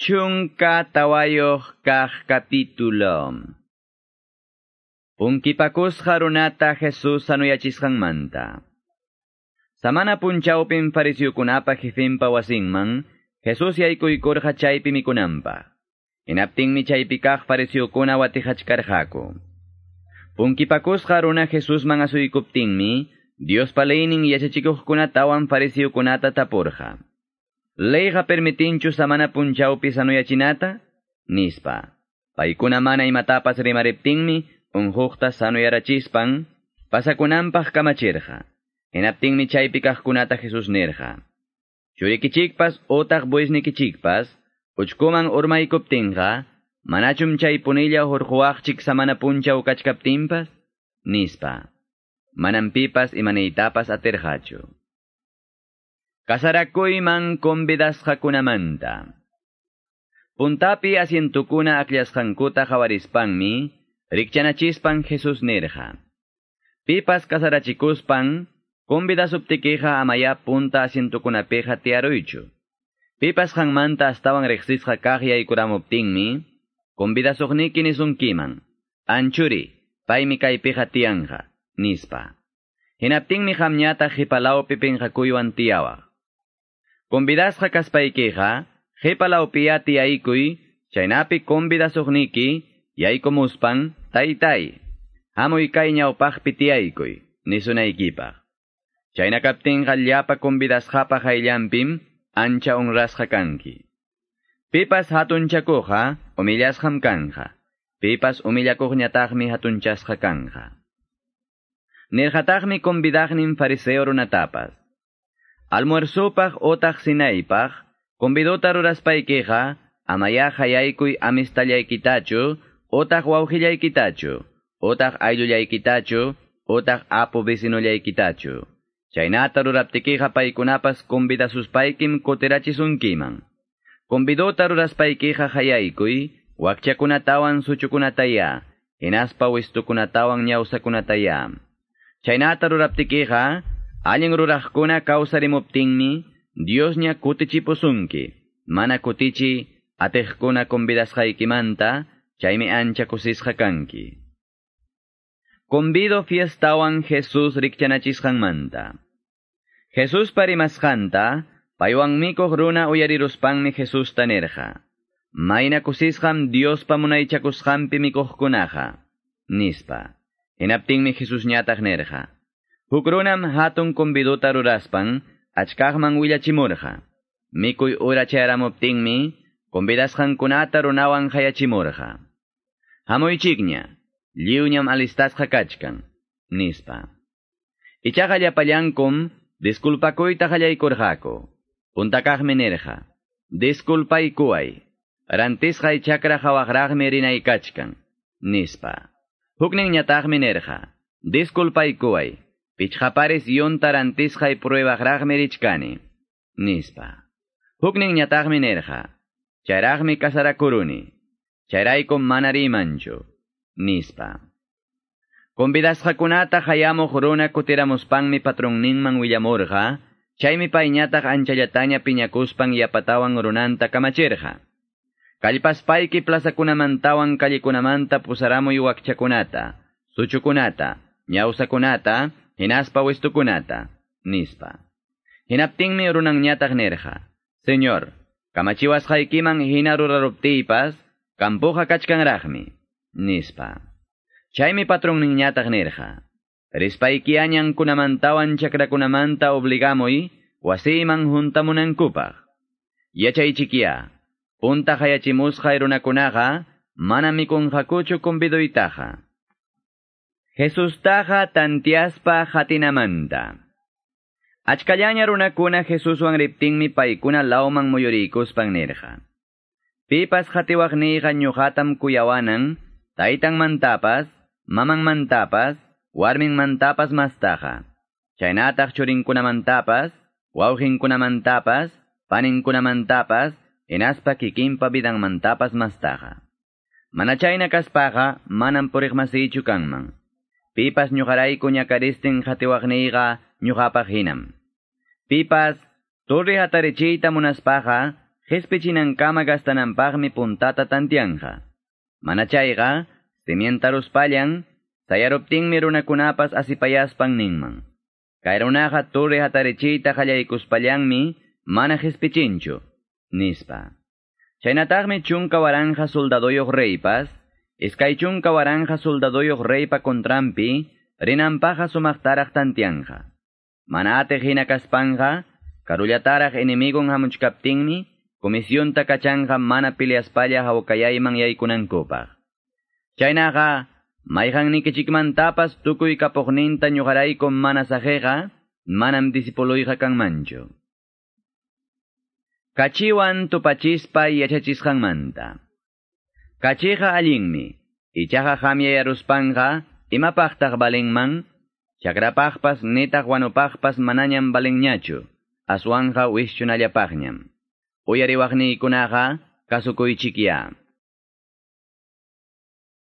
Chunka tawayoh kah capítulo. Unkipakusqa runata Jesus manta. Samana punchawpin kunapa jefimpa wasinman, Jesus yaykuykurqa chaypi mikunanpaq. Hinaptinmi chaypi kaq fariseukuna watihachkarqaku. Punkipakusqa runa Jesusman asuykuptinmi, Dios palaynin yachachikuqkunatawan kunata tapurqa. Leyqa permitinchu samana punchawpi sanuyachinata? Nispa. Paykuna mana imatapas rimariptinmi, unhuqta sanuyarachispan, pasakunanpaq kamachirqa. Hinaptinmi chaypi kaqkunata Jesus nirqa. Churikichikpas otaq buisnikichikpas, uchkuman urmaykuptinqa, manachum chay punilla hurquwaqchik samana punchaw kachkaptinpas? Nispa. Manampipas imanaytapas aterqachu. Kasarakuyman convidasqakunamanta. Puntapi asientukuna akllashqankuta qawarispanmi, rikchanachispan Jesus nirqa. Pipas kasarachikuspan, convidasuptikiqa amaya punta asientukunapiqa tiaruychu. Pipas hangmanta astawan riqsisqa kaq yaykuramuptinmi, convidasuqniki nisunkiman. Anchuri, paymi kaypiqa tianja, nispa. Hinaptinmi hamñata hipalawpi pinqakuywan tiyawaq. Convidasqa kaspaykiqa, qhipalawpiyati yaykuy, chaynapi convidasuqniki, yaykumuspan, taytay, hamuy kay ñawpaqpi tiyaykuy, nisunaykipaq. Chaynakaptinqa llapa convidasqapa hayllanpim, ancha honrasqa kanki. Pipas hatunchakuqa, umillasqam kanja. Pipas umillakuqñataqmi hatunchasqa kanja. Nirhataqmi convidaqnin fariseo runatapas. Almuerzopaq otaq sinaypaq, convidota ruraspaykiqa, amaya hayaykuy amistallaykitachu, otaq wawqillaykitachu, otaq ayllullaykitachu, otaq apo vecinolaykitachu. Chaynata ruraptikiqa paykunapas convidasuspaykim kutirachisunkiman. Convidota ruraspaykiqa hayaykuy, wakchakunatawan suchukunataya, hinaspa wistukunatawan ñawsakunataya. Chaynata ruraptikiqa, Allin ruraqkuna kawsarimuptinmi, Dios ña kutichipusunki. Mana kutichi, atejkuna convidasqaykimanta, chaymi ancha kusisqa kanki. Convido fiestawan Jesus rikchanachisqanmanta. Jesus parimasqanta, paywan mikuq runa uyariruspanmi Jesus tanerja. Mayna kusisqam Dios pamunaychakusqampi mikuqkunaqa. Nispa. Hinaptinmi Jesus ñataq nerja. Hukrunam hatun kumbiduta ruraspan, achkaqman willachimurqa. Mikuy ura chayaramuptinmi, kunata runawan hayachimurqa. Hamuychikña, liuñam alistasqa kachkan, nispa. Ichaqa llapallankum, disculpakuyta qallaykurqaku. Puntakaqmi nirqa. Disculpaykuway. Rantisqa ichakra hawaqraqmi rinay nispa. Huknin ñataqmi nirqa. Disculpaykuway. Pichhapares yontarantisqay pruebaqraqmi richkani. Nispa. Huknin ñataqmi nerqa. Chayraqmi kasarakuruni. Chayraykum mana rimanchu. Nispa. Convidasqakunata hayamuq runa kutiramuspanmi patronninman willamurqa, chaymi payñataq anchallataña piñakuspan yapatawan runanta kamachirqa. Kallpaspayki plazakunamantawan kallikunamanta pusaramuy wakchakunata, suchukunata, ñawsakunata, hinaspa wistukunata, nispa. Hinaptingmi runang ñataq nirqa, Señor, kamachiwasqaykiman hina ruraruptiypas, kampuqa kachkanraqmi, nispa. Chaymi patronnin ñataq nirqa, rispaykiañan kunamantawan chakrakunamanta obligamuy, wasiman juntamunankupaq. Yachaychikia, punta hayachimusqa runakunaqa, mana kumbiduytaqa. Jesus taja tantiaspa hatinamanta. Achkallaña runakuna Jesuswan riptinmi paykuna lauman muyurikuspan nirqa. Pipas hatiwaqniyqa ñuqatam kuyawanan, taytan mantapas, maman mantapas, warmin mantapas mastaqa. Chaynataq churinkunamantapas, wawqinkunamantapas, paninkunamantapas, inaspa kikinpa vidanmantapas mastaqa. Mana chayna kaspaqa, manam puriqmasichu. Pipas ñuqarayku ñakaristin hatiwaqniyqa ñuqapaq hinam. Pipas turri hatarichiyta munaspaqa qhispicinankama gastananpaqmi puntata tantianja. Manachayqa, simientaruspallan, sayaruptinmi runakunapas asipayaspan ninman. Kayrunaqa turi hatarichiyta qallaykuspallanmi mana qhispichinchu, nispa. Chaynataqmi chunka waranja soldadoyoq reypas, iskay chunka waranja soldadoyoq reypa kontrampi, rinampaqa sumaqtaraq tantianja. Mana ate hinakaspanja, karullataraq enemigon hamuchkaptinmi, Komisyonta kachanga mana piliaspalla hawkayayman yaykunankupaq. Chaynaqa, mayhan nikichikmantapas tukuy kapuqninta ñuqaraykum mana sajeqa, manam disipuluyqa kanmanchu. Kachiwan tupachispa yachachisqanmanta. Kachiqa allinmi, ichaqa hamyayaruspanqa, imapaqtaq balinman, chakrapaqpas nitaq wanupaqpas manañam balinñachu, aswanja wischunallapaqñam. uyariwaqniykunaqa kasukuychikya.